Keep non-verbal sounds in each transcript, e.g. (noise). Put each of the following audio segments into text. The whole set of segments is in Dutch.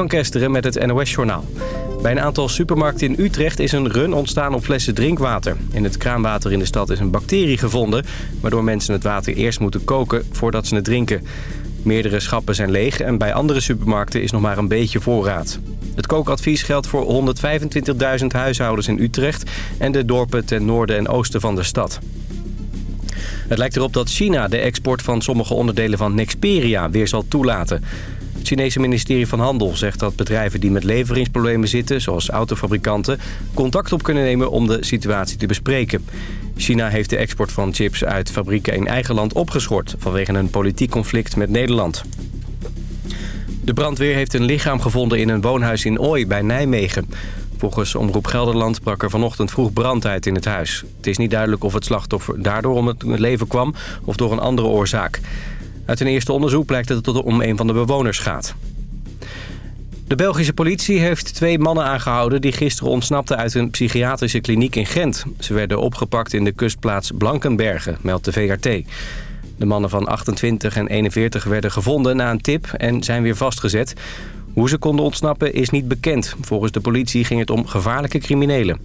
Van Kesteren met het NOS-journaal. Bij een aantal supermarkten in Utrecht is een run ontstaan op flessen drinkwater. In het kraanwater in de stad is een bacterie gevonden... waardoor mensen het water eerst moeten koken voordat ze het drinken. Meerdere schappen zijn leeg en bij andere supermarkten is nog maar een beetje voorraad. Het kookadvies geldt voor 125.000 huishoudens in Utrecht... en de dorpen ten noorden en oosten van de stad. Het lijkt erop dat China de export van sommige onderdelen van Nexperia weer zal toelaten... Het Chinese ministerie van Handel zegt dat bedrijven die met leveringsproblemen zitten... zoals autofabrikanten, contact op kunnen nemen om de situatie te bespreken. China heeft de export van chips uit fabrieken in eigen land opgeschort... vanwege een politiek conflict met Nederland. De brandweer heeft een lichaam gevonden in een woonhuis in Ooi bij Nijmegen. Volgens Omroep Gelderland brak er vanochtend vroeg brand uit in het huis. Het is niet duidelijk of het slachtoffer daardoor om het leven kwam of door een andere oorzaak. Uit een eerste onderzoek blijkt dat het om een van de bewoners gaat. De Belgische politie heeft twee mannen aangehouden... die gisteren ontsnapten uit een psychiatrische kliniek in Gent. Ze werden opgepakt in de kustplaats Blankenbergen, meldt de VRT. De mannen van 28 en 41 werden gevonden na een tip en zijn weer vastgezet. Hoe ze konden ontsnappen is niet bekend. Volgens de politie ging het om gevaarlijke criminelen.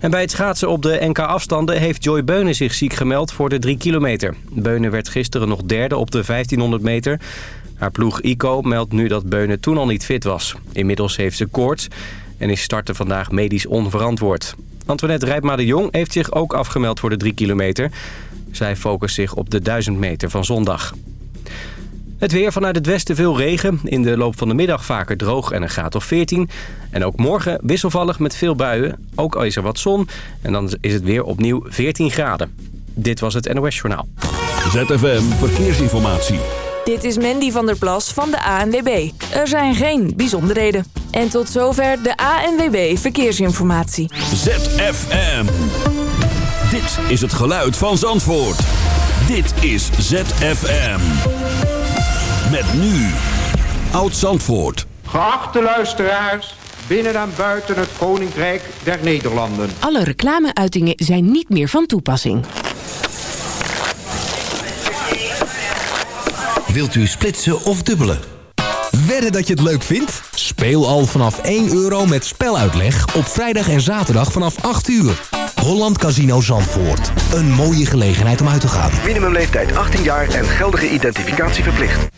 En bij het schaatsen op de NK-afstanden heeft Joy Beunen zich ziek gemeld voor de 3 kilometer. Beunen werd gisteren nog derde op de 1500 meter. Haar ploeg ICO meldt nu dat Beunen toen al niet fit was. Inmiddels heeft ze koorts en is starten vandaag medisch onverantwoord. Antoinette Rijpma de Jong heeft zich ook afgemeld voor de 3 kilometer. Zij focust zich op de 1000 meter van zondag. Het weer vanuit het westen veel regen. In de loop van de middag vaker droog en een graad of 14. En ook morgen wisselvallig met veel buien. Ook al is er wat zon. En dan is het weer opnieuw 14 graden. Dit was het NOS Journaal. ZFM Verkeersinformatie. Dit is Mandy van der Plas van de ANWB. Er zijn geen bijzonderheden. En tot zover de ANWB Verkeersinformatie. ZFM. Dit is het geluid van Zandvoort. Dit is ZFM. Met nu. Oud Zandvoort. Geachte luisteraars, binnen en buiten het Koninkrijk der Nederlanden. Alle reclameuitingen zijn niet meer van toepassing. Wilt u splitsen of dubbelen? Wedden dat je het leuk vindt? Speel al vanaf 1 euro met speluitleg op vrijdag en zaterdag vanaf 8 uur. Holland Casino Zandvoort. Een mooie gelegenheid om uit te gaan. Minimumleeftijd 18 jaar en geldige identificatie verplicht.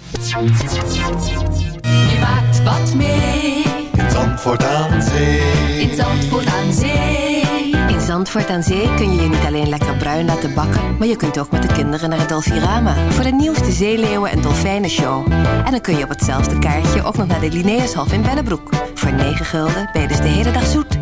Je maakt wat mee. In Zandvoort aan Zee. In Zandvoort aan Zee. In Zandvoort aan Zee kun je je niet alleen lekker bruin laten bakken... maar je kunt ook met de kinderen naar het Dolfirama... voor de nieuwste zeeleeuwen- en dolfijnenshow. En dan kun je op hetzelfde kaartje ook nog naar de Linnaeushof in Bennebroek. Voor 9 gulden ben je dus de hele dag zoet.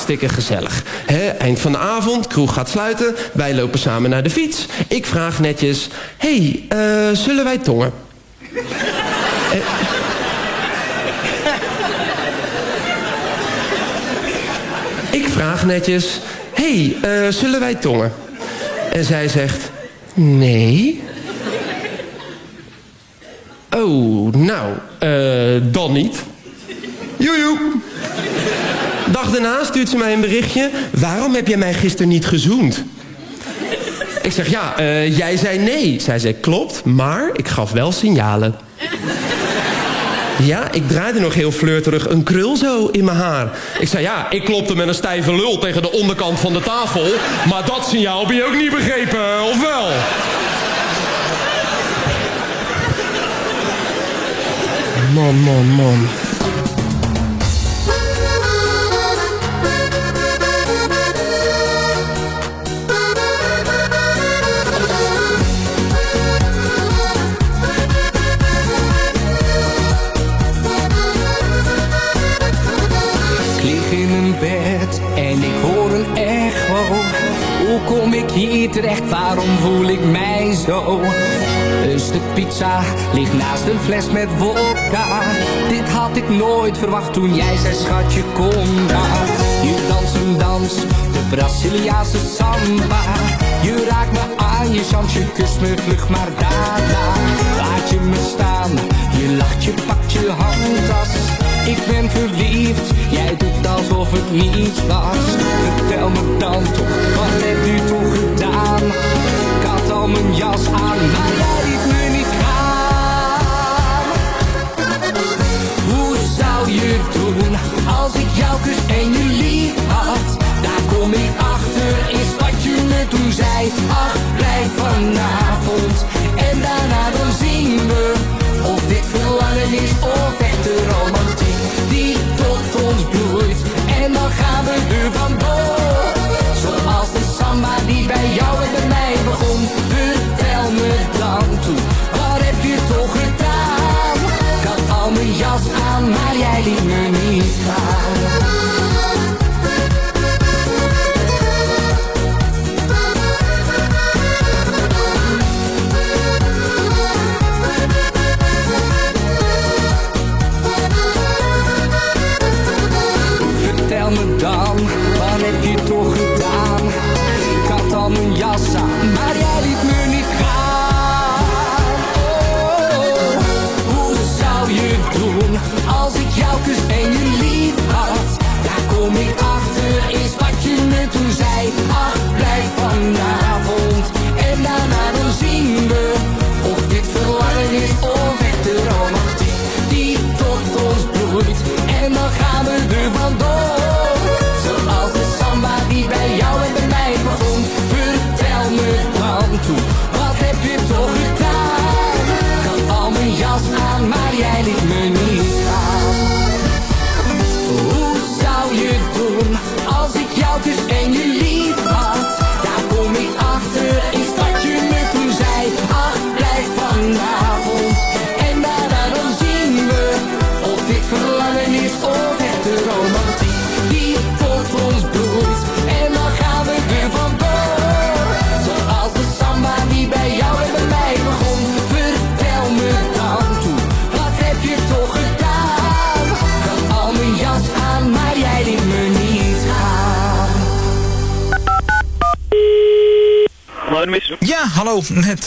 Hartstikke gezellig. Eind van de avond, kroeg gaat sluiten. Wij lopen samen naar de fiets. Ik vraag netjes... hey, eh, zullen wij tongen? Eh, ik vraag netjes... hey, eh, zullen wij tongen? En zij zegt... Nee. Oh, nou, dan niet. Joejoe. Dag daarna stuurt ze mij een berichtje. Waarom heb jij mij gisteren niet gezoend? Ik zeg, ja, eh, jij zei nee. Zij zei, klopt, maar ik gaf wel signalen. Ja, ik draaide nog heel flirterig een krul zo in mijn haar. Ik zei, ja, ik klopte met een stijve lul tegen de onderkant van de tafel. Maar dat signaal heb je ook niet begrepen, of wel? Man, man, man. Waarom voel ik mij zo? Een stuk pizza ligt naast een fles met vodka. Dit had ik nooit verwacht toen jij zei schatje kom daar. Je dans een dans, de Braziliaanse samba. Je raakt me aan, je chant, je kust me vlug maar daarna. Laat je me staan, je lacht, je pakt je handtas. Ik ben verliefd, jij doet alsof het niets was. Vertel me dan toch, wat heb je toch gedaan? Ik had al mijn jas aan, maar jij liet me niet gaan. Hoe zou je doen, als ik jou kus en je lief had? Daar kom ik achter, is wat je me toen zei. Ach, blijf vanavond, en daarna dan zien we. Of dit verlangen is of echte romantiek die tot ons bloeit. En dan gaan we er vandoor. Zoals de samba die bij jou en bij mij begon. Vertel me dan toe, wat heb je toch gedaan? Ik had al mijn jas aan, maar jij liet me niet gaan.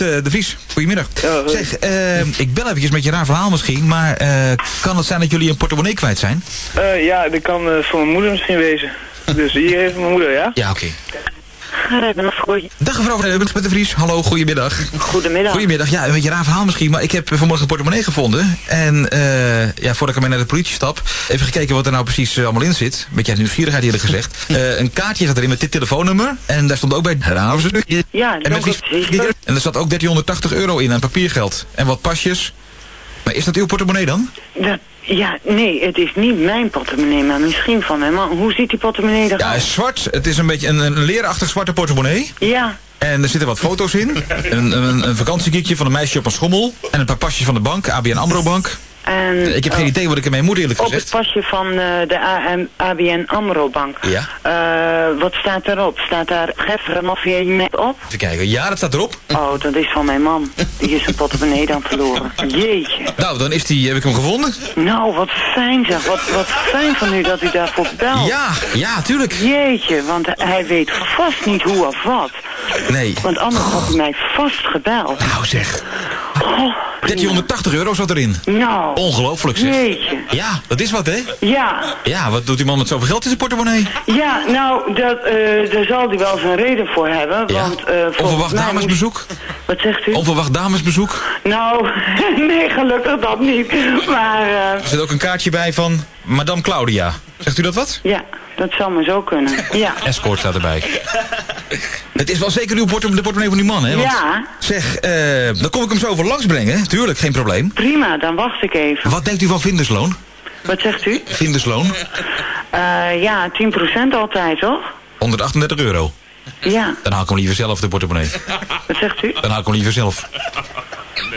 De Vries. Goedemiddag. zeg, eh, ik bel eventjes met je raar verhaal misschien, maar eh, kan het zijn dat jullie een portemonnee kwijt zijn? Eh, ja, dat kan eh, voor mijn moeder misschien wezen. Dus hier heeft mijn moeder, ja? Ja, oké. Dag mevrouw van met De Vries. Hallo, goedemiddag. Goedemiddag. Goedemiddag. Ja, een beetje raar verhaal misschien, maar ik heb vanmorgen een portemonnee gevonden. En eh, ja, voordat ik ermee naar de politie stap, even gekeken wat er nou precies eh, allemaal in zit. Een beetje uit nieuwsgierigheid eerlijk gezegd. (laughs) Eh, een kaartje zat erin met dit telefoonnummer. En daar stond ook bij Raven. Ja, en, met en er zat ook 1380 euro in aan papiergeld. En wat pasjes. Maar is dat uw portemonnee dan? Dat, ja, nee, het is niet mijn portemonnee, maar misschien van hem. Maar hoe ziet die portemonnee eruit? Ja, hij is zwart. Het is een beetje een, een leerachtig zwarte portemonnee. Ja, En er zitten wat foto's in. Een, een, een vakantiekiekje van een meisje op een schommel. En een paar pasjes van de bank, ABN AMRO bank. En, Ik heb geen oh, idee wat ik ermee moet eerlijk Op het gezegd. pasje van eh, de AM, ABN AMRO Bank. Ja. Eh, wat staat erop? Staat daar Gefferen je op? Even kijken. Ja, dat staat erop. Oh, dat is van mijn man. Die is zijn portemonnee dan verloren. Jeetje. Nou, dan is die, heb ik hem gevonden. Nou, wat fijn zeg. Wat, wat fijn van u dat u daarvoor belt. Ja, ja, tuurlijk. Jeetje, want hij weet vast niet hoe of wat. Nee. Want anders had hij mij vast gebeld. Nou zeg. Oh, 1380 euro zat erin. nou. Ongelooflijk zeg. Jeetje. Ja, dat is wat hè? Ja, Ja, wat doet die man met zoveel geld in zijn portemonnee? ja, nou, dat, eh, daar zal hij wel zijn reden voor hebben. Ja. Want, eh, Onverwacht damesbezoek? Wat zegt u? Onverwacht damesbezoek? Nou, (laughs) nee, gelukkig dat niet. Maar, eh, Er zit ook een kaartje bij van Madame Claudia. Zegt u dat wat? ja, dat zou maar zo kunnen. (laughs) Ja. Escort staat erbij. (laughs) Het is wel zeker uw portem de portemonnee van die man, hè? Want, Ja. Zeg, eh, dan kom ik hem zo over langs brengen. Tuurlijk, geen probleem. Prima, dan wacht ik even. Wat denkt u van vindersloon? Wat zegt u? Vindersloon? Eh, ja, 10% altijd, toch? 138 euro. Ja, Dan haal ik hem liever zelf de portemonnee. wat zegt u? Dan haal ik hem liever zelf.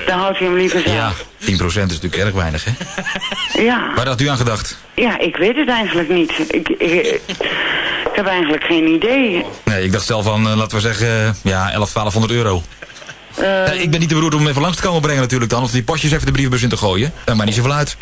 Dan houdt u hem liever zelf. Ja, 10% is natuurlijk erg weinig, hè? Ja. Waar had u aan gedacht? Ja, ik weet het eigenlijk niet. Ik, ik, ik heb eigenlijk geen idee. Nee, ik dacht zelf van, eh, laten we zeggen, eh, ja, 11, 1200 euro. Eh, Nee, ik ben niet de beroerd om hem even langs te komen brengen natuurlijk dan. Of die pasjes even de brievenbus in te gooien. Dat maakt niet zoveel uit.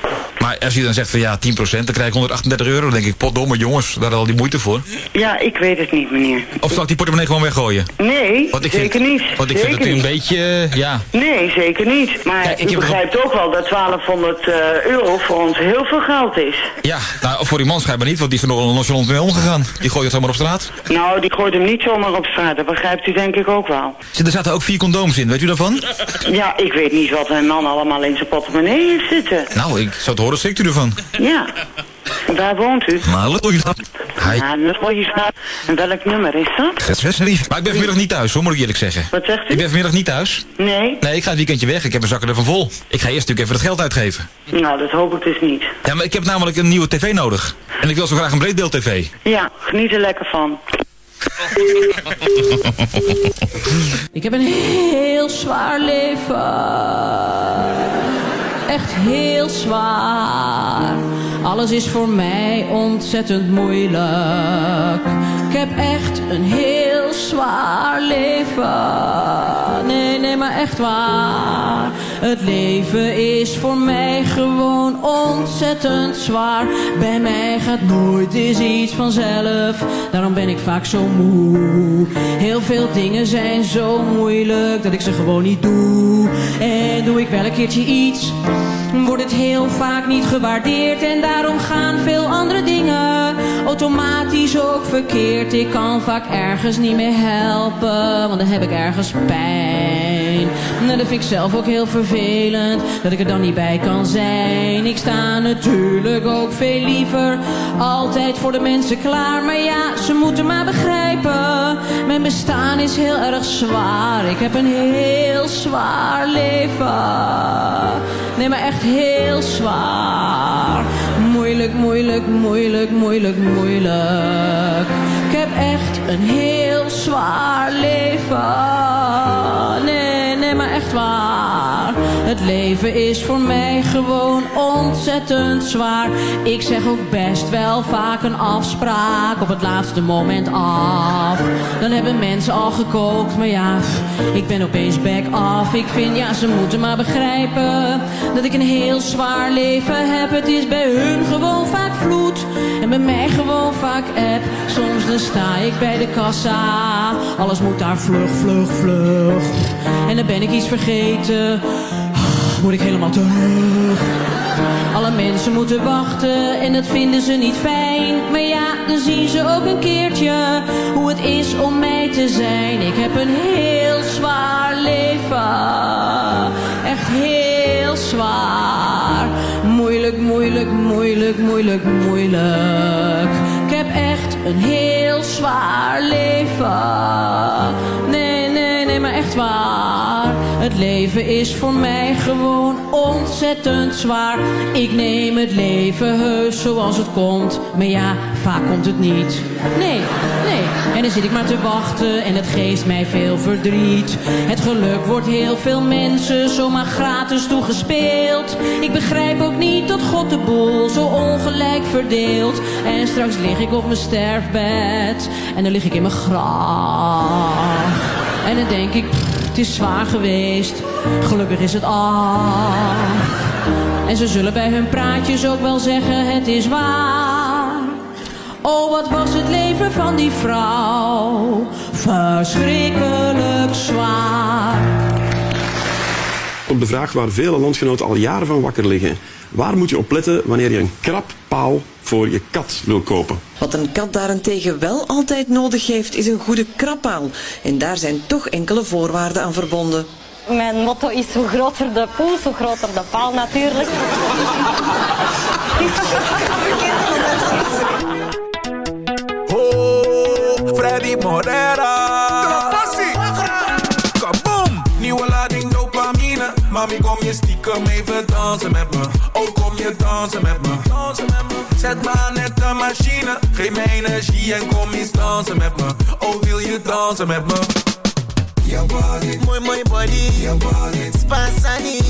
Maar als je dan zegt van ja, 10%, dan krijg ik 138 euro. Dan denk ik, potdomme jongens, daar al die moeite voor. ja, ik weet het niet, meneer. Of zal ik die portemonnee gewoon weggooien? Nee, Want ik zeker vind, niet. Want ik zeker vind dat u een beetje, eh, ja... Nee, zeker niet. Maar Kijk, ik u begrijpt ook wel dat 1200 eh, euro voor ons heel veel geld is. Ja, nou, voor die man schijnbaar niet, want die is er nog nonchalant mee omgegaan. Die gooit het zomaar op straat. Nou, die gooit hem niet zomaar op straat. Dat begrijpt u denk ik ook wel. Er zaten ook vier condooms in, weet u daarvan? Ja, ik weet niet wat mijn man allemaal in zijn portemonnee heeft zitten. Nou, ik zou het horen, schrikt u ervan. Ja. Waar woont u? Hij. Ja. En welk nummer is dat? Maar ik ben vanmiddag niet thuis, hoor, moet ik eerlijk zeggen. Wat zegt u? Ik ben vanmiddag niet thuis. Nee? Nee, ik ga het weekendje weg. Ik heb mijn zakken ervan vol. Ik ga eerst natuurlijk even het geld uitgeven. Nou, dat hoop ik dus niet. Ja, maar ik heb namelijk een nieuwe tv nodig. En ik wil zo graag een breedbeeld tv. Ja, geniet er lekker van. Ik heb een heel zwaar leven. Echt heel zwaar. Alles is voor mij ontzettend moeilijk. Ik heb echt een heel zwaar leven. Nee, nee, maar echt waar. Het leven is voor mij gewoon ontzettend zwaar. Bij mij gaat nooit eens iets vanzelf. Daarom ben ik vaak zo moe. Heel veel dingen zijn zo moeilijk dat ik ze gewoon niet doe. En doe ik wel een keertje iets, wordt het heel vaak niet gewaardeerd. En daarom gaan veel andere dingen automatisch ook verkeerd. Ik kan vaak ergens niet meer helpen, want dan heb ik ergens pijn. Nou, dat vind ik zelf ook heel vervelend, dat ik er dan niet bij kan zijn. Ik sta natuurlijk ook veel liever altijd voor de mensen klaar. Maar ja, ze moeten maar begrijpen, mijn bestaan is heel erg zwaar. Ik heb een heel zwaar leven. Nee, maar echt heel zwaar. Moeilijk, moeilijk, moeilijk, moeilijk, moeilijk. Ik heb echt een heel zwaar leven. Nee, maar echt waar. Het leven is voor mij gewoon ontzettend zwaar. Ik zeg ook best wel vaak een afspraak op het laatste moment af. Dan hebben mensen al gekookt, maar ja, ik ben opeens back af. Ik vind, ja, ze moeten maar begrijpen dat ik een heel zwaar leven heb. Het is bij hun gewoon vaak vloed en bij mij gewoon vaak app. Soms dan sta ik bij de kassa, alles moet daar vlug, vlug, vlug. En dan ben ik iets vergeten, moet ik helemaal terug. Alle mensen moeten wachten en dat vinden ze niet fijn. Maar ja, dan zien ze ook een keertje hoe het is om mij te zijn. Ik heb een heel zwaar leven. Echt heel zwaar. Moeilijk, moeilijk, moeilijk, moeilijk, moeilijk. Heb echt een heel zwaar leven. Nee, nee, nee, maar echt waar. Het leven is voor mij gewoon ontzettend zwaar. Ik neem het leven heus zoals het komt. Maar ja, vaak komt het niet. Nee, En dan zit ik maar te wachten en het geeft mij veel verdriet. Het geluk wordt heel veel mensen zomaar gratis toegespeeld. Ik begrijp ook niet dat God de boel zo ongelijk verdeelt. En straks lig ik op mijn sterfbed en dan lig ik in mijn graf. En dan denk ik, het is zwaar geweest, gelukkig is het af. En ze zullen bij hun praatjes ook wel zeggen, het is waar. Oh, wat was het leven van die vrouw, verschrikkelijk zwaar. Op de vraag waar vele landgenoten al jaren van wakker liggen. Waar moet je op letten wanneer je een krabpaal voor je kat wil kopen? Wat een kat daarentegen wel altijd nodig heeft, is een goede krabpaal. En daar zijn toch enkele voorwaarden aan verbonden. Mijn motto is hoe groter de poes, hoe groter de paal natuurlijk. (laughs) Freddy Morera. Kaboom! Nieuwe lading dopamine. Mami, kom je stiekem even dansen met me. Oh, kom je dansen met me. Zet me aan net de machine. Geef me energie en kom eens dansen met me. Oh, wil je dansen met me? Your body, body. Your body.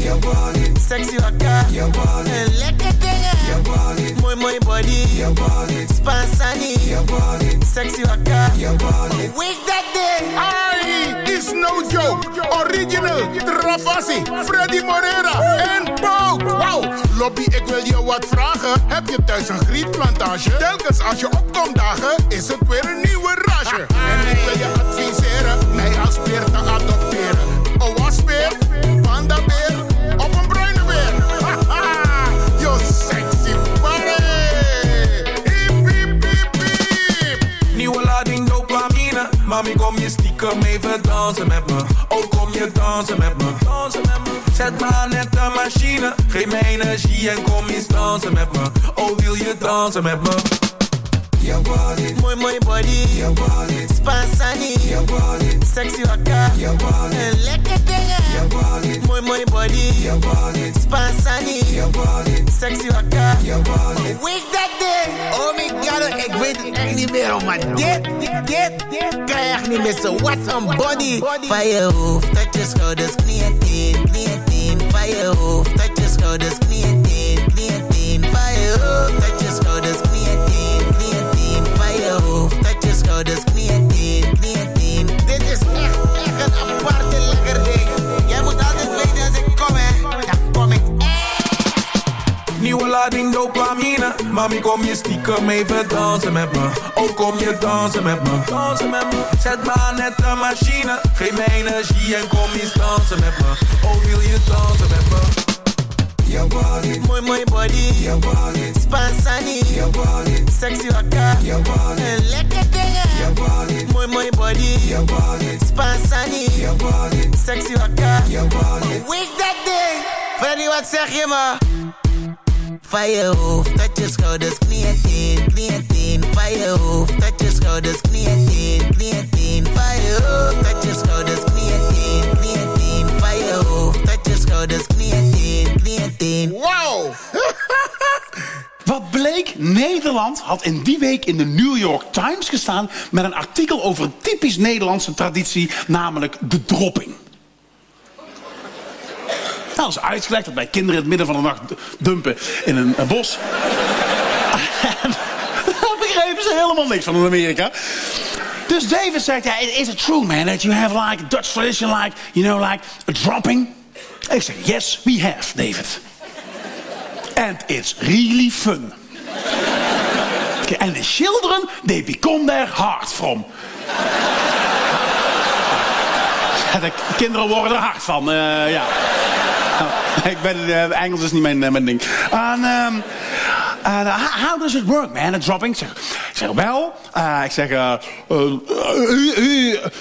Your body, sexy waka. Your body, lekker dingen. Your body, body. Your body, spasani. Your body, sexy waka. Your body, wake that day. Ai, is no joke. Original, Travassi, Freddy Morera en Pauk. Wauw, Lobby, ik wil je wat vragen. Heb je thuis een grietplantage? Telkens als je opkomt dagen, is het weer een nieuwe rage. En ik wil je adviseren, peer te adopteren. Een wasbeer, pandabeer of een bruine beer. Haha, yo sexy body. Hip, hip, hip, hip. Nieuwe lading dopamine. Mami, kom je stiekem even dansen met me. Oh, kom je dansen met me. Zet me aan net de machine. Geef me energie en kom eens dansen met me. Oh, wil je dansen met me? Your body, mooi mooi body. Your body, spasani. Your body, sexy waka. Your body, dingen. Your body, mooi mooi body. Your body, spasani. Your oh, body, sexy waka. Your body, wake that day. Oh my god, ik weet het echt niet meer, oh, maar dit, dit, dit kan je echt niet missen. What een body. Van je hoofd tot je schouders, knieën tien, knieën tien. Van je hoofd tot je schouders, knieën tien, knieën tien. Van je hoofd tot je schouders, knieën je schouders, knieën tien. Dit is echt, echt een aparte lekker ding. Jij moet altijd weten als ik kom, hè. Ja, kom ik. Nieuwe lading dopamine. Mami, kom je stiekem even dansen met me. Oh, kom je dansen met me. Zet me aan net de machine. Geef me energie en kom eens dansen met me. Oh, wil je dansen met me? Your body, mooi mooi body. Your body, spasani. Your body, sexy waka. Your body, dingen. Your body, mooi mooi body. Your body, spasani. Your body, sexy waka. Your body, wake that day. Freddy, wat zeg je me? Van je hoofd tot je schouders, knieën tien, knieën tien. Van je hoofd tot je schouders, knieën tien, knieën tien. Van je hoofd tot je schouders, knieën tien, knieën tien. Van je hoofd schouders, knieën knieën. Wow! Wat bleek? Nederland had in die week in de New York Times gestaan... met een artikel over een typisch Nederlandse traditie, namelijk de dropping. Nou, dat is uitgelegd dat bij kinderen in het midden van de nacht dumpen in een, bos. (laughs) Daar begrepen ze helemaal niks van in Amerika. Dus David zegt, ja, is it true man that you have like Dutch tradition like, you know, like a dropping? Ik zeg, yes, we have, David. And it's really fun. Okay, and the children, they become their heart from. De kinderen worden er hard van, eh, ja. Nou, ik ben, eh, Engels is niet mijn, eh, ding. En, ehm, uh, how does it work, man, a dropping? Ik zeg, wel, uh, ik zeg, uh,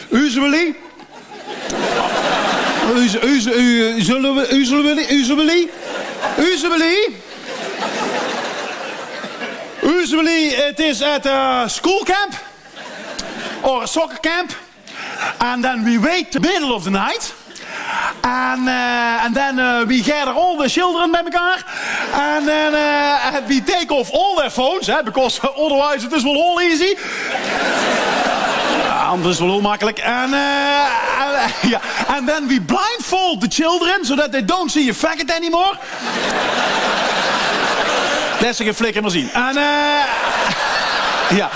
usually... Usually, usually, usually it is at a school camp or soccer camp, and then we wait the middle of the night. And, uh, and then uh, we gather all the children bij elkaar. And then uh, we take off all their phones, eh, because (laughs) otherwise it is well all easy. Anders wel onmakkelijk. En, en, ja. And then we blindfold the children, so that they don't see your faggot anymore. Ze geen flikker maar zien. En, eh... (laughs) ja.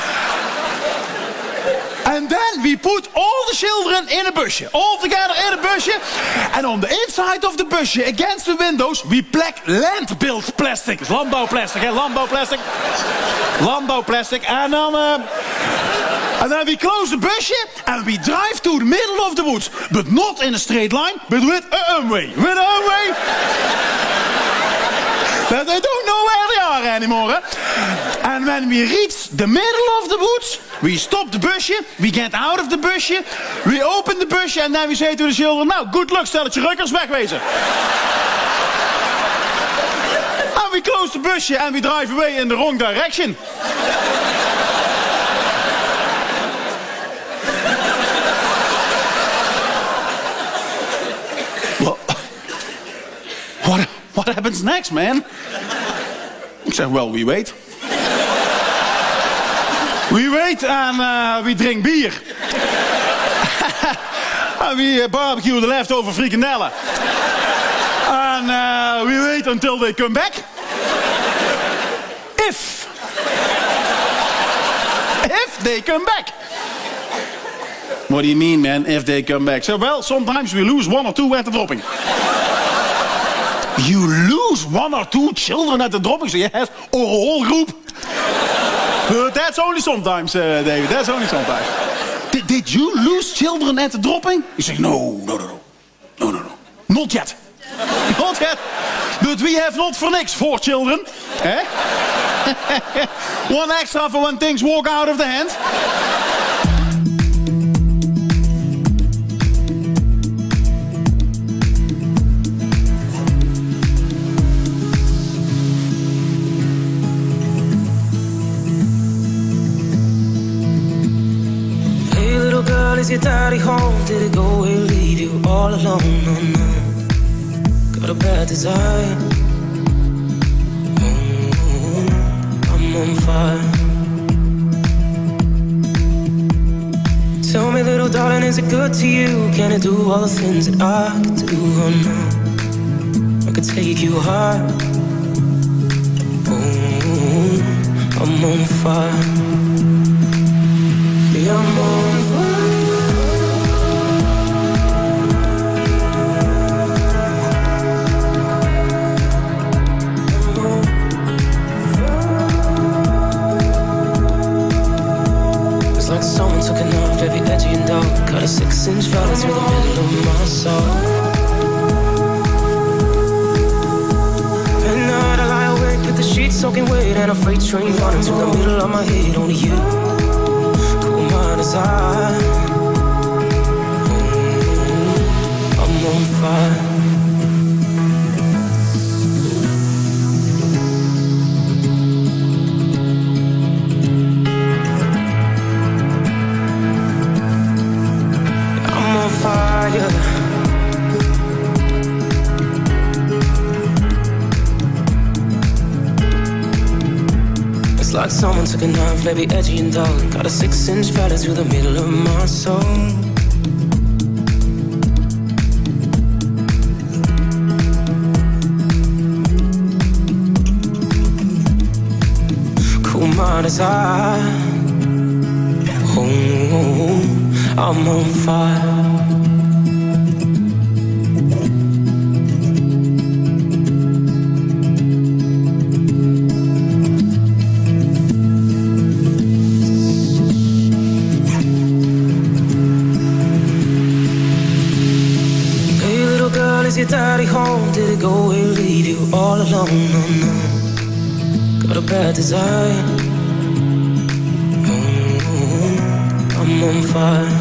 And then we put all the children in a busje. All together in a busje. And on the inside of the busje, against the windows, we plak landbuild plastic. Dus Landbouwplastic, hè? Landbouwplastic. Landbouwplastic. En dan... eh and then we close the busje and we drive to the middle of the woods. But not in a straight line, but with a way. With a way. (laughs) That they don't know where they are anymore. Huh? And when we reach the middle of the woods, we stop the busje, we get out of the busje, we open the busje, and then we say to the children, nou, good luck, stelletje rukkers, wegwezen. (laughs) and we close the busje and we drive away in the wrong direction. Well, what, happens next, man? Ik zeg, wel, wie weet. Wie weet en eh, wie drinkt bier. (laughs) en wie eh, barbecue de leftover frikandellen. en eh, wie weet until they come back. If. If they come back. What do you mean, man, if they come back? So, well, sometimes we lose one or two at the dropping. You lose one or two children at the dropping? So, you have a whole group. But that's only sometimes, uh, David. That's only sometimes. Did, did you lose children at the dropping? You say, no, no, no, no. No, no, no. Not yet. (laughs) Not yet. But we have not for niks four children. Eh? (laughs) One extra for when things walk out of the hand. Girl, is your daddy home? Did he go and leave you all alone? No, no. Got a bad desire. Oh, I'm on fire. Tell me, little darling, is it good to you? Can I do all the things that I could do? Oh no, I could take you high. Oh, I'm on fire. Baby, edgy and dull. Got a six inch valley through the middle of my soul. Cool mind as I. Oh, I'm on fire. Desire. Oh, mm-hmm. I'm on fire.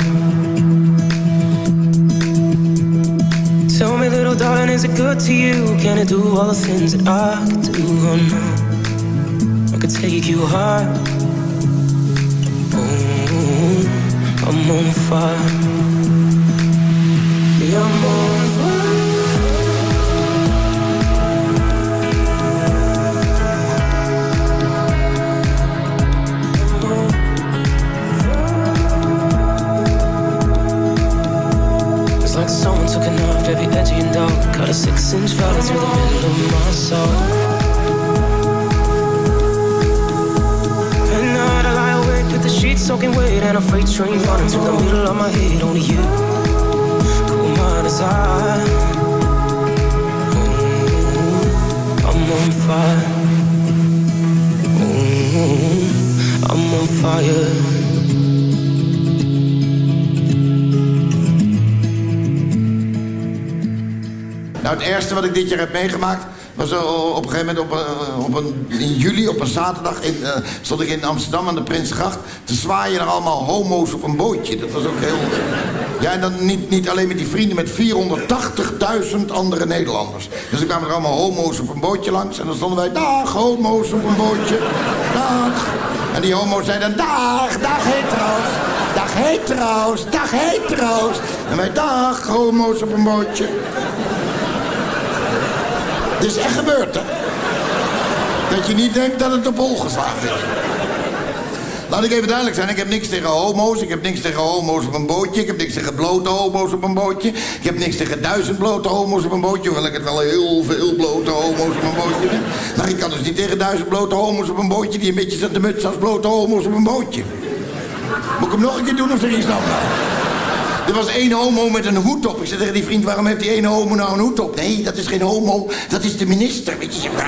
Tell me, little darling, is it good to you? Can I do all the things that I could do? Oh no, I could take you high. Oh, I'm on fire. Like someone took a knife, every edge of your know. Cut a six inch valley through the middle of my soul. At night I lie awake with the sheets soaking wet and a freight train running through the middle of my head. Only you cool my desire. Mm-hmm. I'm on fire. Mm-hmm. I'm on fire. Nou, het ergste wat ik dit jaar heb meegemaakt... was eh, op een gegeven moment op, een- op een, in juli, op een zaterdag... In, eh, stond ik in Amsterdam aan de Prinsgracht... te zwaaien naar allemaal homo's op een bootje. Dat was ook heel... Ja, en dan niet, niet alleen met die vrienden... met 480.000 andere Nederlanders. Dus er kwamen er allemaal homo's op een bootje langs... en dan stonden wij... dag, homo's op een bootje. Dag. En die homo's zeiden... dag, dag hetero's. Dag hetero's, dag hetero's. En wij... dag, homo's op een bootje. Is echt gebeurd, hè? Dat je niet denkt dat het op hol geslagen is. Laat ik even duidelijk zijn, ik heb niks tegen homo's. Ik heb niks tegen homo's op een bootje. Ik heb niks tegen blote homo's op een bootje. Ik heb niks tegen duizend blote homo's op een bootje. Hoewel ik het wel heel veel blote homo's op een bootje vind. Maar ik kan dus niet tegen duizend blote homo's op een bootje... die een beetje zitten te mutsen als blote homo's op een bootje. Moet ik hem nog een keer doen of zeg snel nou? Er was één homo met een hoed op. Ik zei tegen die vriend, waarom heeft die ene homo nou een hoed op? Nee, dat is geen homo, dat is de minister. Weet je, ze dat.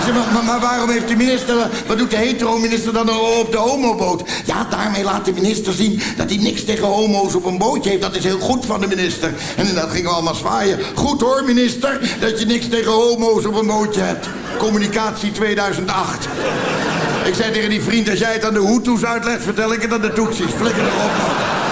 Ik zeg, maar, maar, waarom heeft de minister... Wat doet de hetero-minister dan op de homoboot? Ja, daarmee laat de minister zien dat hij niks tegen homo's op een bootje heeft. Dat is heel goed van de minister. En inderdaad gingen we allemaal zwaaien. Goed hoor, minister, dat je niks tegen homo's op een bootje hebt. Communicatie 2008. Ik zei tegen die vriend, als jij het aan de Hutus uitlegt... vertel ik het aan de Tutsis. Flikker erop, man.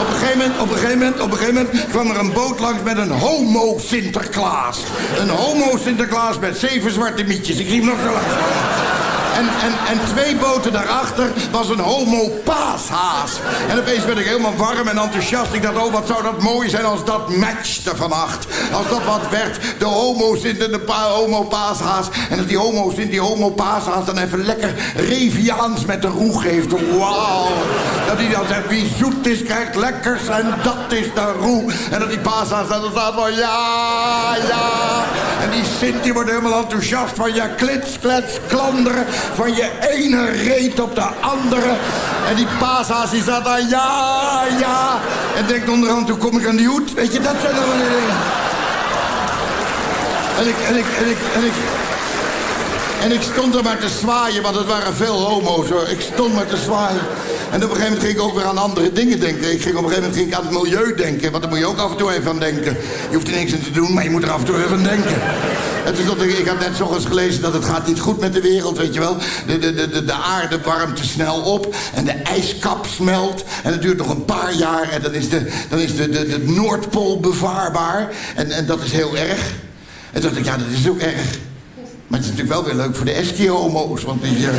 Op een, gegeven moment, op, een gegeven moment, op een gegeven moment kwam er een boot langs met een homo-Sinterklaas. Een homo-Sinterklaas met zeven zwarte mietjes. Ik zie hem nog zo langs. En, en, twee boten daarachter was een homo-paashaas. En opeens werd ik helemaal warm en enthousiast. Ik dacht, oh, wat zou dat mooi zijn als dat matchte vannacht. Als dat wat werd, de homo-Sint en de pa- homo-paashaas. En dat die homo-Sint, die homo-paashaas dan even lekker Reviaans met de roe geeft. Wauw. Dat hij dan zegt, wie zoet is, krijgt lekkers en dat is de roe. En dat die paashaas dan staat van, ja, ja. En die Sint die wordt helemaal enthousiast van je klits, klets, klanderen. Van je ene reet op de andere. En die paashaas die staat daar, ja, ja. En denkt onderhand, hoe kom ik aan die hoed? Weet je, dat zijn dan wel dingen. En ik, en ik, en ik, en ik... En ik stond er maar te zwaaien, want het waren veel homo's hoor. Ik stond maar te zwaaien. En op een gegeven moment ging ik ook weer aan andere dingen denken. Ik ging op een gegeven moment ging ik aan het milieu denken. Want daar moet je ook af en toe even aan denken. Je hoeft er niks aan te doen, maar je moet er af en toe even aan denken. En toen stond ik, ik had net zo eens gelezen dat het gaat niet goed met de wereld, weet je wel. De, de, de, de, de aarde warmt te snel op en de ijskap smelt. En het duurt nog een paar jaar en dan is de, dan is de, de, de Noordpool bevaarbaar. En, en dat is heel erg. En toen dacht ik, ja, dat is ook erg. Maar het is natuurlijk wel weer leuk voor de Eskimo-homo's, want die... eh,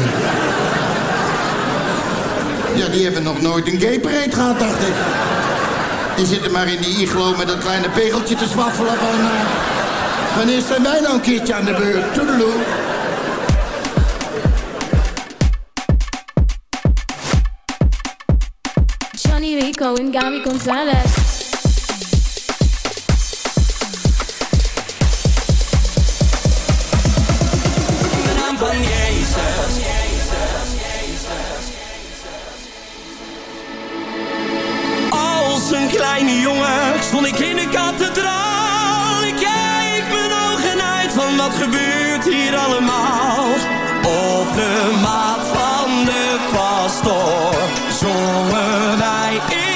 Ja, die hebben nog nooit een gay parade gehad, dacht ik. Die zitten maar in die iglo met dat kleine pegeltje te zwaffelen van... eh, wanneer zijn wij nou een keertje aan de beurt? Toedeloe. Johnny Rico en Gaby Gonzalez. Kleine jongen stond ik in de kathedraal. Ik kijk mijn ogen uit van wat gebeurt hier allemaal. Op de maat van de pastoor zongen wij in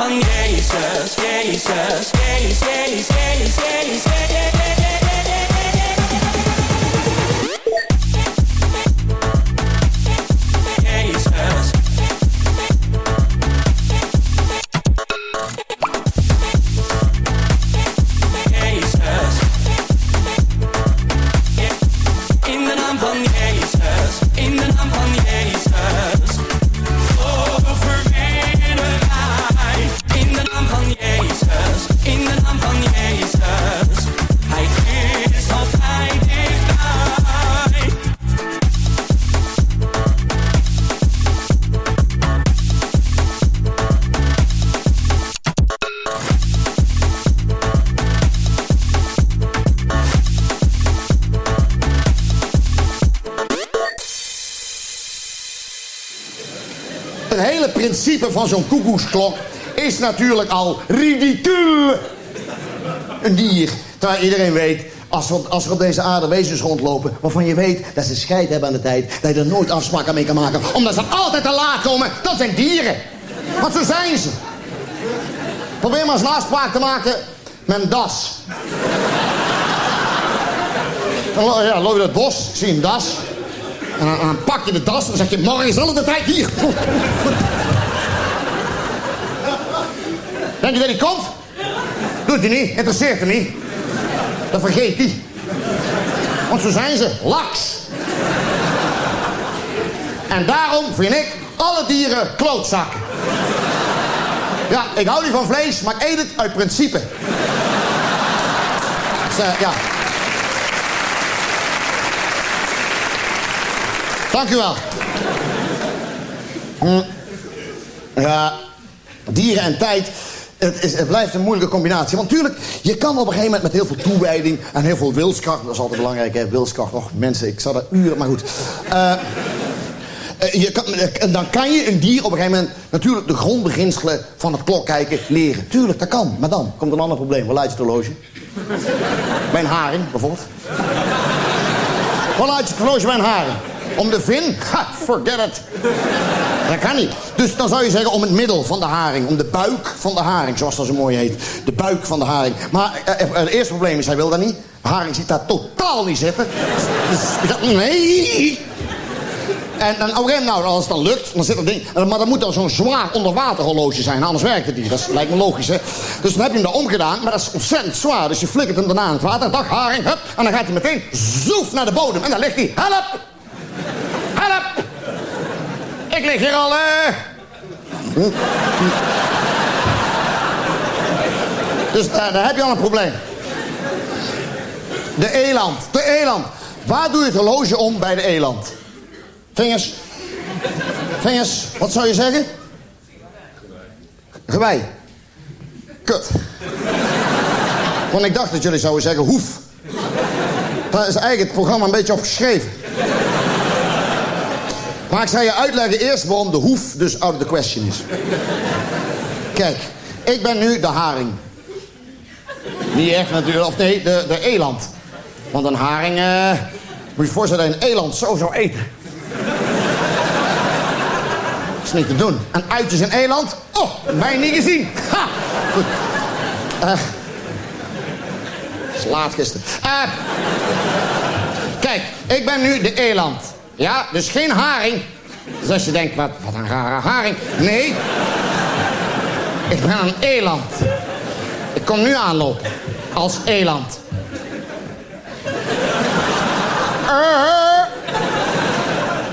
van Jezus, Jezus, Jezus, Jezus, Jezus, Jezus. Jezus. Hij is. Het hele principe van zo'n koekoeksklok is natuurlijk al ridicule. Een dier. Terwijl iedereen weet, als als er op deze aarde wezens rondlopen... waarvan je weet dat ze scheid hebben aan de tijd... dat je er nooit afspraken mee kan maken... omdat ze altijd te laat komen, dat zijn dieren. Want zo zijn ze. Probeer maar eens een afspraak te maken met een das. Dan ja, loop je het bos, zie je een das. En dan, pak je de das en dan zeg je... morgen is al de tijd hier. (laughs) Denk je dat hij komt? Doet hij niet, interesseert hem niet. Dat vergeet hij. Want zo zijn ze, laks. En daarom vind ik alle dieren klootzakken. Ja, ik hou niet van vlees, maar ik eet het uit principe. Dus, eh, ja. Dank u wel. Hm. Ja, dieren en tijd. Het, is, het blijft een moeilijke combinatie. Want natuurlijk, je kan op een gegeven moment met heel veel toewijding en heel veel wilskracht. Dat is altijd belangrijk, hè? Wilskracht. Och, mensen, ik zou daar uren, maar goed. Eh, je kan, eh, dan kan je een dier op een gegeven moment natuurlijk de grondbeginselen van het klokkijken leren. Tuurlijk, dat kan. Maar dan komt een ander probleem. Waar laat je het horloge? Bij een haring, bijvoorbeeld. Waar laat je het horloge bij een haring? Om de vin? Ha, forget it. Dat kan niet. Dus dan zou je zeggen om het middel van de haring. Om de buik van de haring, zoals dat zo mooi heet. De buik van de haring. Maar eh, eh, het eerste probleem is, hij wil dat niet. De haring ziet daar totaal niet zitten. Dus, nee. En dan, moment, nou, als dan lukt, dan zit dat ding... Maar dan moet dan zo'n zwaar onderwaterhorloge zijn, anders werkt het niet. Dat is- lijkt me logisch, hè. Dus dan heb je hem daar omgedaan, maar dat is ontzettend zwaar. Dus je flikkert hem daarna in het water, dag haring, hup. En dan gaat hij meteen zoef naar de bodem. En dan ligt hij, help! Help! Ik lig hier al, eh... Dus daar, daar heb je al een probleem. De eland, de eland. Waar doe je het horloge om bij de eland? Vingers. Vingers, wat zou je zeggen? Gewei. Kut. Want ik dacht dat jullie zouden zeggen hoef. Daar is eigenlijk het programma een beetje op geschreven. Maar ik zal je uitleggen eerst waarom de hoef dus out of the question is. Kijk, ik ben nu de haring. Niet echt natuurlijk, of nee, de, de eland. Want een haring, eh, moet je voorstellen dat een eland zo zou eten. Dat is niet te doen. En uitjes in eland? Oh, mij niet gezien. Ha! Goed. Eh, is laat gisteren. Eh, kijk, ik ben nu de eland. Ja, dus geen haring. Dus als je denkt, wat, wat een rare haring. Nee. Ik ben een eland. Ik kom nu aanlopen. Als eland. Eh.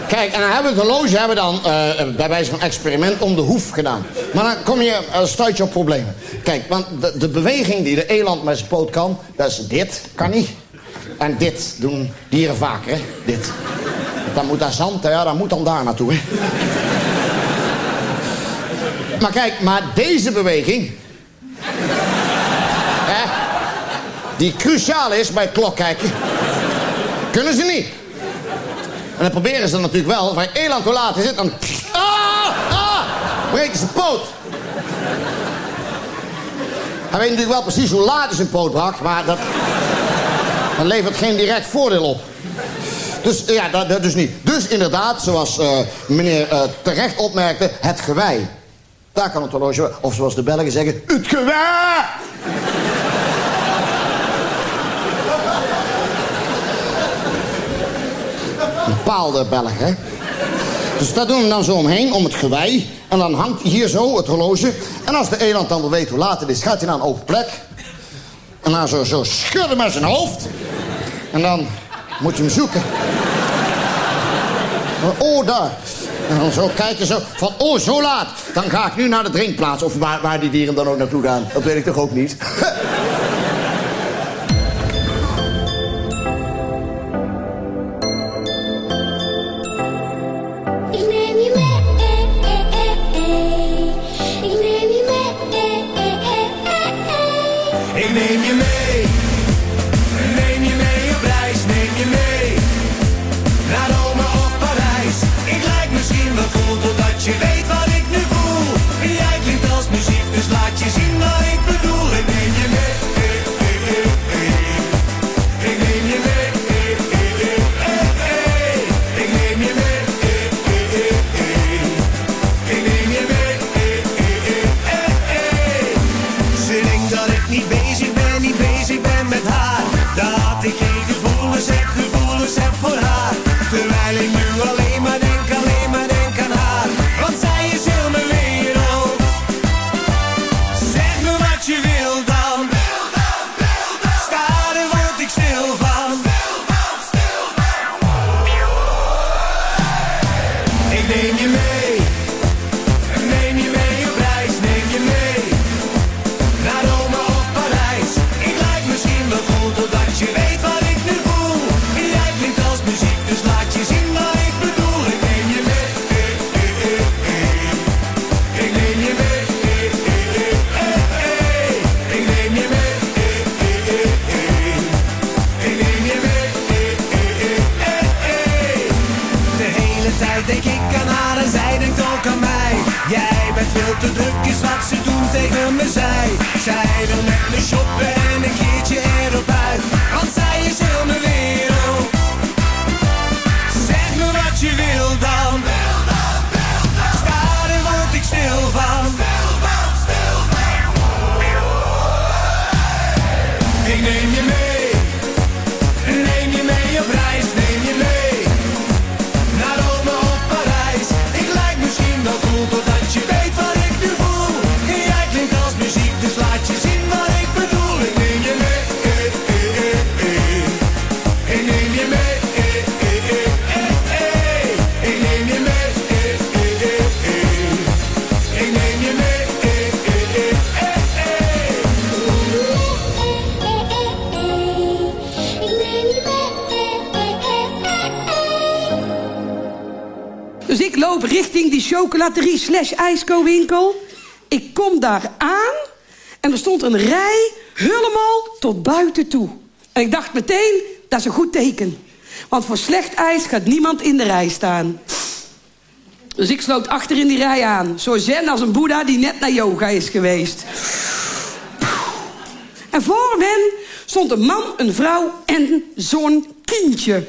Kijk, en dan hebben we het horloge hebben dan eh, bij wijze van experiment om de hoef gedaan. Maar dan kom je, uh, stuit je op problemen. Kijk, want de, de beweging die de eland met zijn poot kan, dat is dit, kan niet. En dit doen dieren vaker, hè? Dit. Dan moet daar zand, ja, dan moet dan daar naartoe, hè? Maar kijk, maar deze beweging... Hè, die cruciaal is bij het klokkijken... kunnen ze niet. En dan proberen ze natuurlijk wel. Waar eland hoe laat is het, dan... Ah, ah, breken ze poot. Hij weet natuurlijk wel precies hoe laat hij zijn poot brak, maar dat... dat levert geen direct voordeel op. Dus ja, dat, dat dus niet. Dus inderdaad, zoals eh, meneer eh, terecht opmerkte, het gewei. Daar kan het horloge, of zoals de Belgen zeggen, het gewei! Bepaalde Belg, hè? Dus dat doen we dan zo omheen, om het gewei. En dan hangt hier zo het horloge. En als de eland dan wel weet hoe laat het is, gaat hij naar een open plek. En dan zo, zo schudden met zijn hoofd. En dan moet je hem zoeken. Oh, daar. En dan zo kijken, zo van, oh, zo laat. Dan ga ik nu naar de drinkplaats. Of waar, waar die dieren dan ook naartoe gaan. Dat weet ik toch ook niet. (laughs) loop richting die chocolaterie slash ijsko-winkel. Ik kom daar aan en er stond een rij helemaal tot buiten toe. En ik dacht meteen, dat is een goed teken. Want voor slecht ijs gaat niemand in de rij staan. Dus ik sloot achter in die rij aan. Zo zen als een boeddha die net naar yoga is geweest. En voor hen stond een man, een vrouw en zo'n kindje.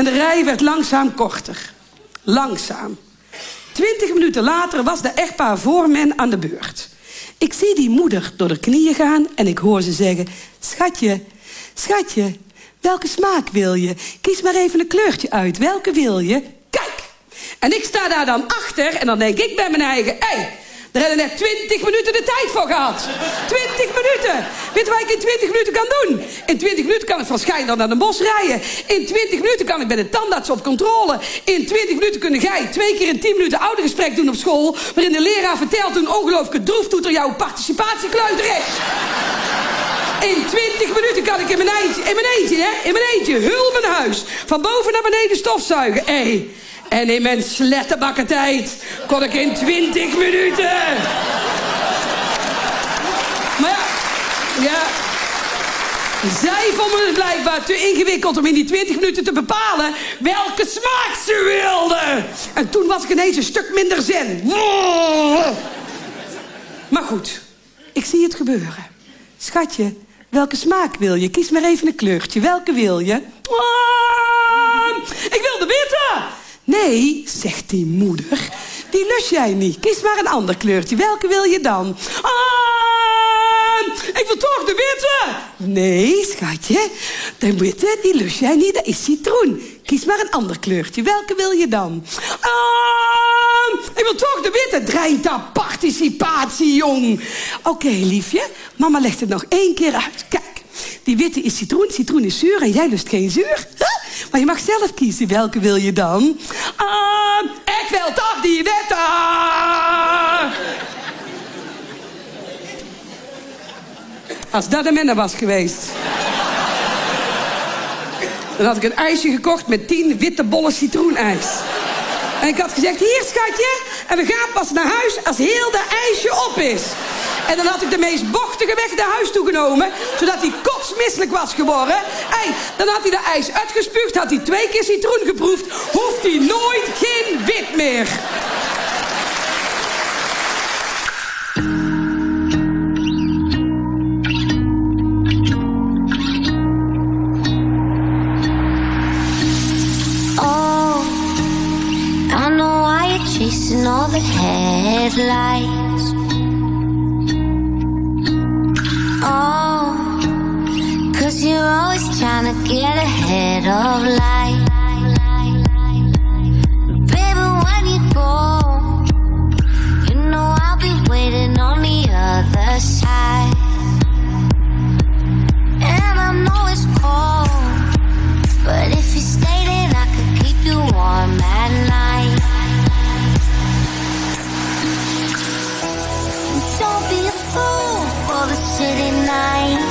En de rij werd langzaam korter. Langzaam. Twintig minuten later was de echtpaar voor men aan de beurt. Ik zie die moeder door de knieën gaan en ik hoor ze zeggen... Schatje, schatje, welke smaak wil je? Kies maar even een kleurtje uit. Welke wil je? Kijk! En ik sta daar dan achter en dan denk ik bij mijn eigen... Hey, daar hebben net 20 minuten de tijd voor gehad. 20 minuten. Weet je wat ik in 20 minuten kan doen? In 20 minuten kan ik van Schijndel naar de bos rijden. In 20 minuten kan ik bij de tandarts op controle. In 20 minuten kun jij twee keer in 10 minuten oudergesprek doen op school... waarin de leraar vertelt hoe een ongelooflijke droeftoeter jouw participatiekleuter is. In 20 minuten kan ik in mijn eentje, in mijn eentje, hè, in mijn eentje, hul mijn huis. Van boven naar beneden stofzuigen. Hé. En in mijn slettenbakken tijd kon ik in 20 minuten. Maar ja, ja. Zij vonden het blijkbaar te ingewikkeld om in die 20 minuten te bepalen welke smaak ze wilden. En toen was ik ineens een stuk minder zen. Maar goed, ik zie het gebeuren. Schatje, welke smaak wil je? Kies maar even een kleurtje. Welke wil je? Ik wil. Nee, zegt die moeder. Die lust jij niet. Kies maar een ander kleurtje. Welke wil je dan? Ah, ik wil toch de witte. Nee, schatje. De witte, die lust jij niet. Dat is citroen. Kies maar een ander kleurtje. Welke wil je dan? Ah, ik wil toch de witte. Dreigt dat participatie, jong. Oké, liefje. Mama legt het nog één keer uit. Kijk. Die witte is citroen, citroen is zuur en jij lust geen zuur. Maar je mag zelf kiezen. Welke wil je dan? Ah, ik wil toch die witte. Als dat een minder was geweest. Dan had ik een ijsje gekocht met tien witte bolle citroenijs. En ik had gezegd, hier schatje, en we gaan pas naar huis als heel dat ijsje op is. En dan had ik de meest bochtige weg naar huis toegenomen, zodat hij kotsmisselijk was geworden. Hey, dan had hij de ijs uitgespuugd, had hij twee keer citroen geproefd, hoeft hij nooit geen wit meer. with lies. Oh, cause you're always trying to get ahead of life. Baby, when you go, you know I'll be waiting on the other side. And I know it's cold, but if you stay, then I could keep you warm at night. fool for the city night.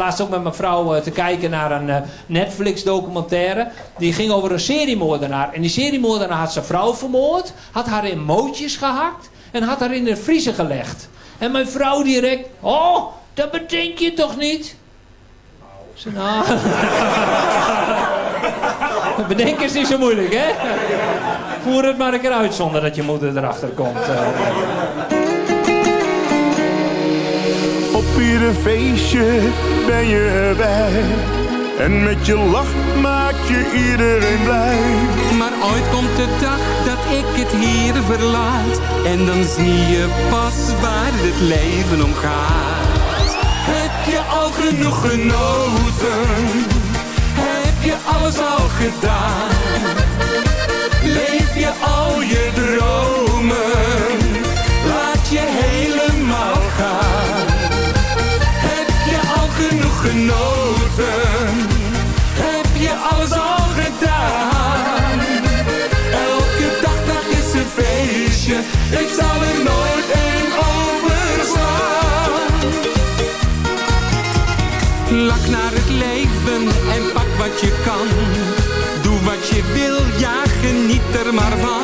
Laatst ook met mijn vrouw eh, te kijken naar een eh, Netflix-documentaire. Die ging over een seriemoordenaar. En die seriemoordenaar had zijn vrouw vermoord, had haar in mootjes gehakt en had haar in de vriezer gelegd. En mijn vrouw direct, oh, dat bedenk je toch niet? Zei, nou, (laughs) bedenken is niet zo moeilijk, hè? Voer het maar een keer uit zonder dat je moeder erachter komt. Op ieder feestje ben je erbij. En met je lach maak je iedereen blij. Maar ooit komt de dag dat ik het hier verlaat. En dan zie je pas waar het leven om gaat. Heb je al genoeg genoten? Heb je alles al gedaan? Leef je al je dromen? Laat je helemaal gaan. Heb je alles al gedaan? Elke dag, dag is een feestje. Ik zal er nooit een overslaan. Lach naar het leven en pak wat je kan. Doe wat je wil, ja geniet er maar van.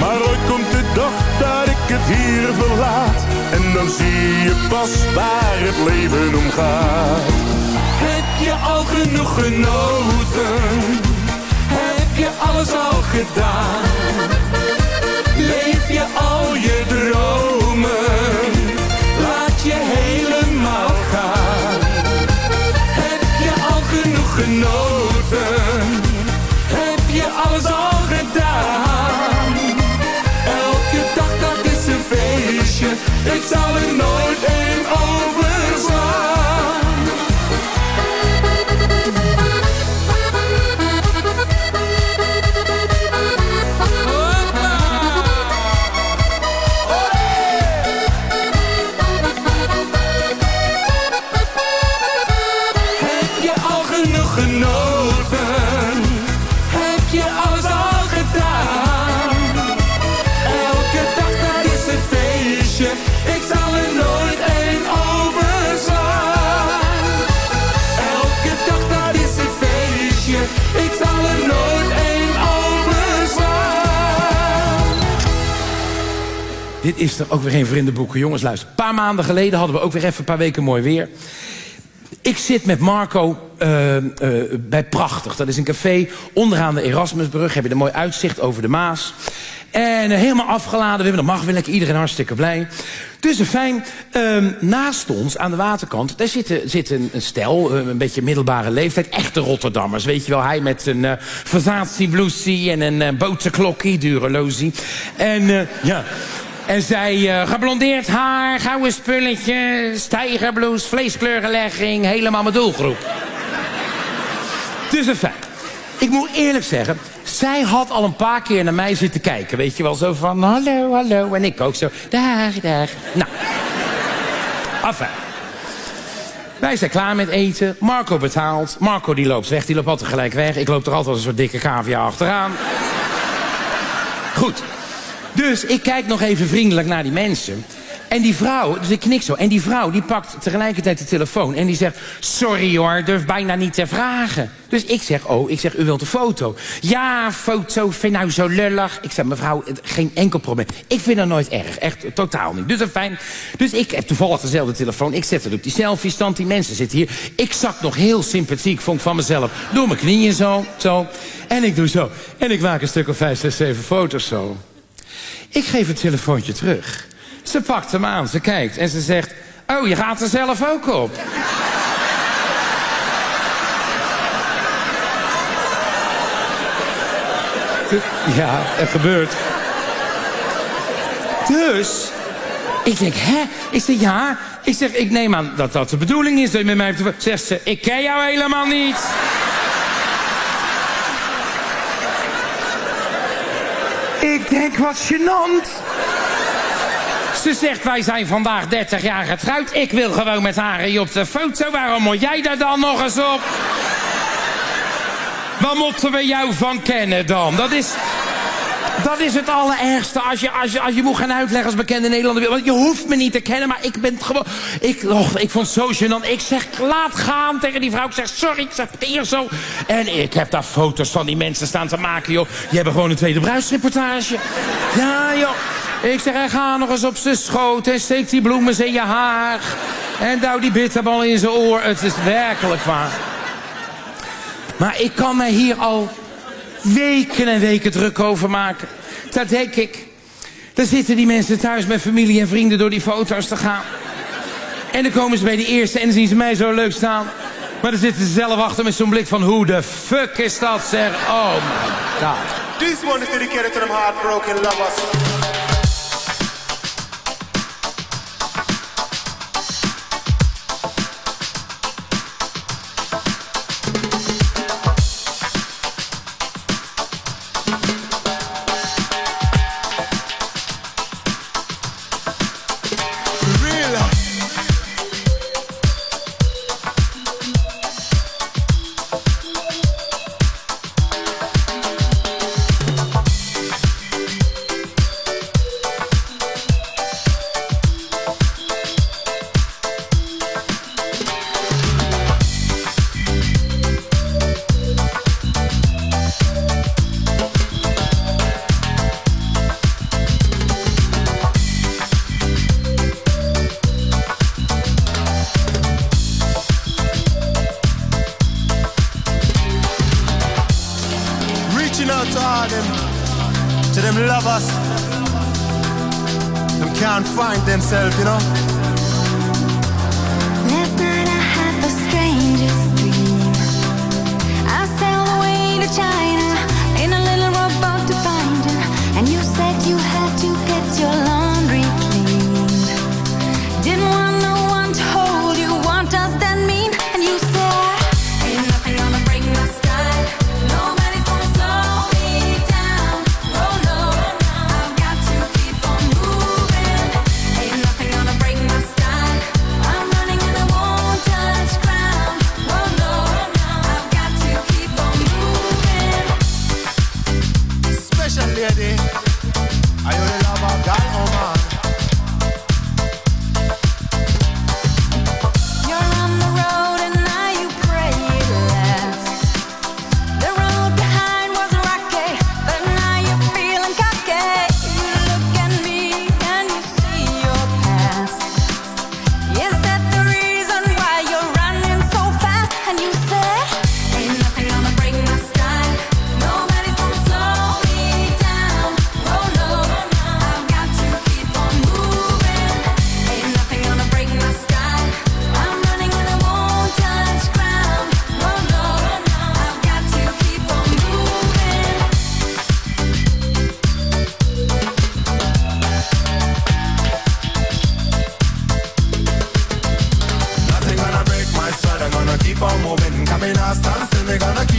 Maar ooit komt de dag dat ik het hier verlaat. En dan zie je pas waar het leven om gaat. Heb je al genoeg genoten? Heb je alles al gedaan? Leef je al je dromen? Laat je helemaal gaan. Heb je al genoeg genoten? Heb je alles al gedaan? Elke dag dat is een feestje. Ik zal er nooit een overslaan. Ik zal er nooit overslaan. Dit is er ook weer geen vriendenboeken. Jongens, luister. Een paar maanden geleden hadden we ook weer even een paar weken mooi weer. Ik zit met Marco eh, eh, bij Prachtig. Dat is een café onderaan de Erasmusbrug. Heb je een mooi uitzicht over de Maas. En eh, helemaal afgeladen. We hebben, dat mag wel lekker. Iedereen hartstikke blij. Dus een fijn. ehm, naast ons, aan de waterkant, daar zit, zit een, een stel. eh, een beetje middelbare leeftijd. Echte Rotterdammers. Weet je wel, hij met een uh, en een uh, boterklokkie, dure lozie. En eh, ja... En zij, uh, geblondeerd haar, gouden spulletje, stijgerblouse, vleeskleurenlegging, helemaal mijn doelgroep. Dus een feit. Ik moet eerlijk zeggen, zij had al een paar keer naar mij zitten kijken. Weet je wel, zo van hallo, hallo. En ik ook zo, dag, dag. Nou, enfin. Wij zijn klaar met eten. Marco betaalt. Marco die loopt weg, die loopt altijd gelijk weg. Ik loop er altijd een soort dikke cavia achteraan. Goed. Dus ik kijk nog even vriendelijk naar die mensen. En die vrouw, dus ik knik zo. En die vrouw die pakt tegelijkertijd de telefoon. En die zegt, sorry hoor, durf bijna niet te vragen. Dus ik zeg, oh, ik zeg, u wilt een foto. Ja, foto, vind nou zo lullig. Ik zeg, mevrouw, geen enkel probleem. Ik vind dat nooit erg, echt totaal niet. Dus dat fijn. Dus ik heb toevallig dezelfde telefoon. Ik zet het op die selfie stand. Die mensen zitten hier. Ik zak nog heel sympathiek, vond ik van mezelf. Door mijn knieën zo, zo. En ik doe zo. En ik maak een stuk of vijf, zes, zeven foto's zo. Ik geef het telefoontje terug. Ze pakt hem aan, ze kijkt en ze zegt... Oh, je gaat er zelf ook op. (laughs) Ja, het gebeurt. Dus, ik denk, hè? Ik zeg, ja. Ik zeg, ik neem aan dat dat de bedoeling is dat je met mij... hebt- Zegt ze, ik ken jou helemaal niet. Ik denk, wat gênant. Ze zegt, wij zijn vandaag 30 jaar getrouwd. Ik wil gewoon met Harry op de foto. Waarom moet jij daar dan nog eens op? Waar moeten we jou van kennen dan? Dat is... Dat is het allerergste als je, als je, als je moet gaan uitleggen als bekende Nederlander. Want je hoeft me niet te kennen, maar ik ben gewoon... Ik, ik vond het zo gênant. Ik zeg, laat gaan tegen die vrouw. Ik zeg, sorry, ik zeg, hier zo. En ik heb daar foto's van die mensen staan te maken, joh. Die hebben gewoon een tweede bruidsreportage. Ja, joh. Ik zeg, en ga nog eens op zijn schoot en steek die bloemen in je haar. En douw die bitterbal in zijn oor. Het is werkelijk waar. Maar ik kan me hier al weken en weken druk over maken. Dat denk ik. Dan zitten die mensen thuis met familie en vrienden door die foto's te gaan. En dan komen ze bij die eerste en dan zien ze mij zo leuk staan. Maar dan zitten ze zelf achter met zo'n blik van hoe de fuck is dat zeg. Oh my god. This one is dedicated to them heartbroken lovers. Find themselves, you know.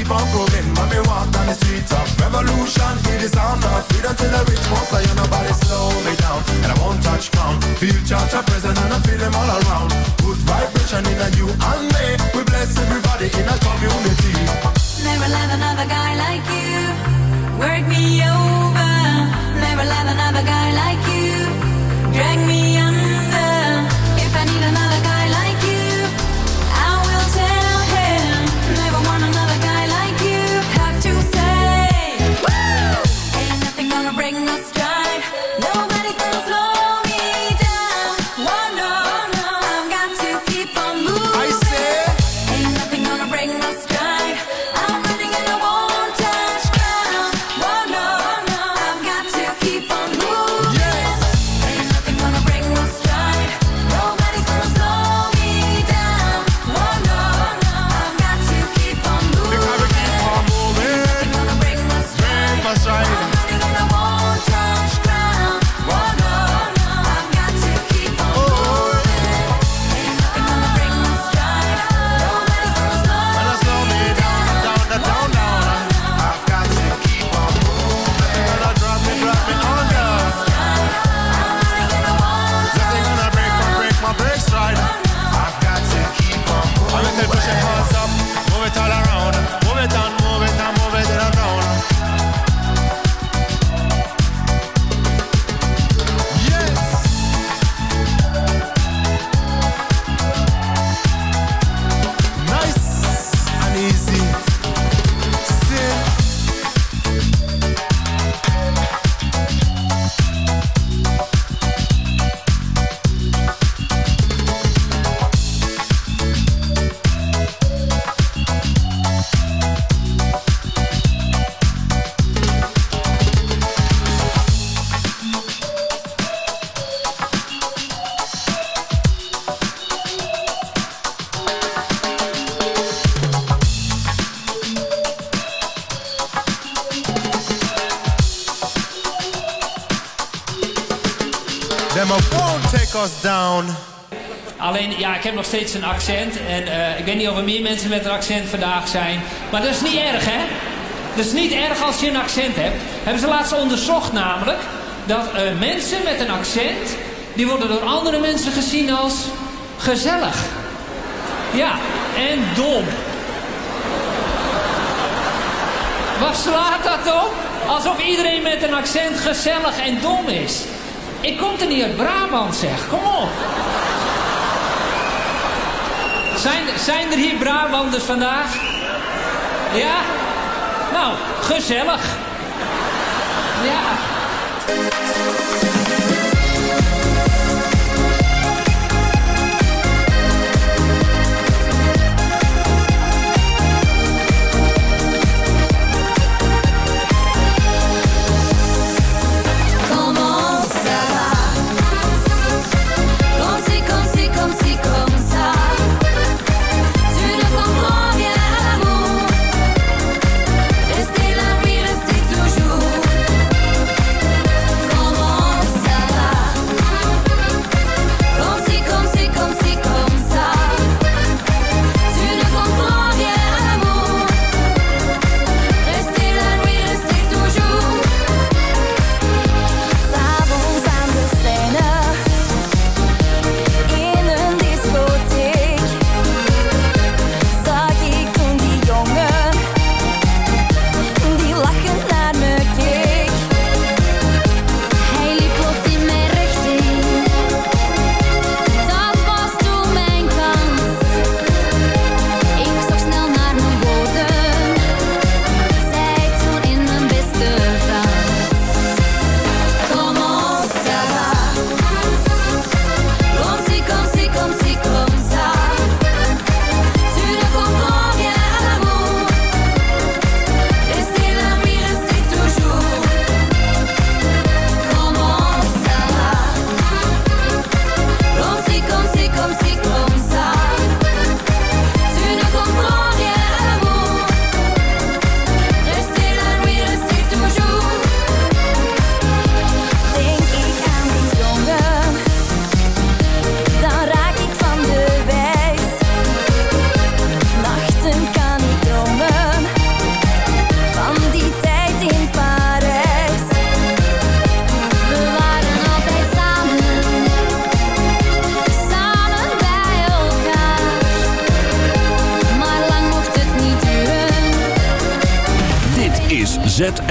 Keep on proving When me walk down the streets of revolution Hear the sound of freedom to the rich. Most of you nobody slow me down. And I won't touch ground. Feel church a present and I feel them all around. Good vibration in a you and me. We bless everybody in a community. Never let another guy like you work me over. Never let another guy like you drag me under. Steeds een accent. En eh, ik weet niet of er meer mensen met een accent vandaag zijn. Maar dat is niet erg, hè? Dat is niet erg als je een accent hebt. Hebben ze laatst onderzocht namelijk... dat eh, mensen met een accent... die worden door andere mensen gezien als gezellig. Ja, en dom. Waar slaat dat op? Alsof iedereen met een accent gezellig en dom is. Ik kom er niet uit Brabant, zeg. Kom op. Zijn, zijn er hier Brabanders vandaag? Ja? Nou, gezellig. Ja.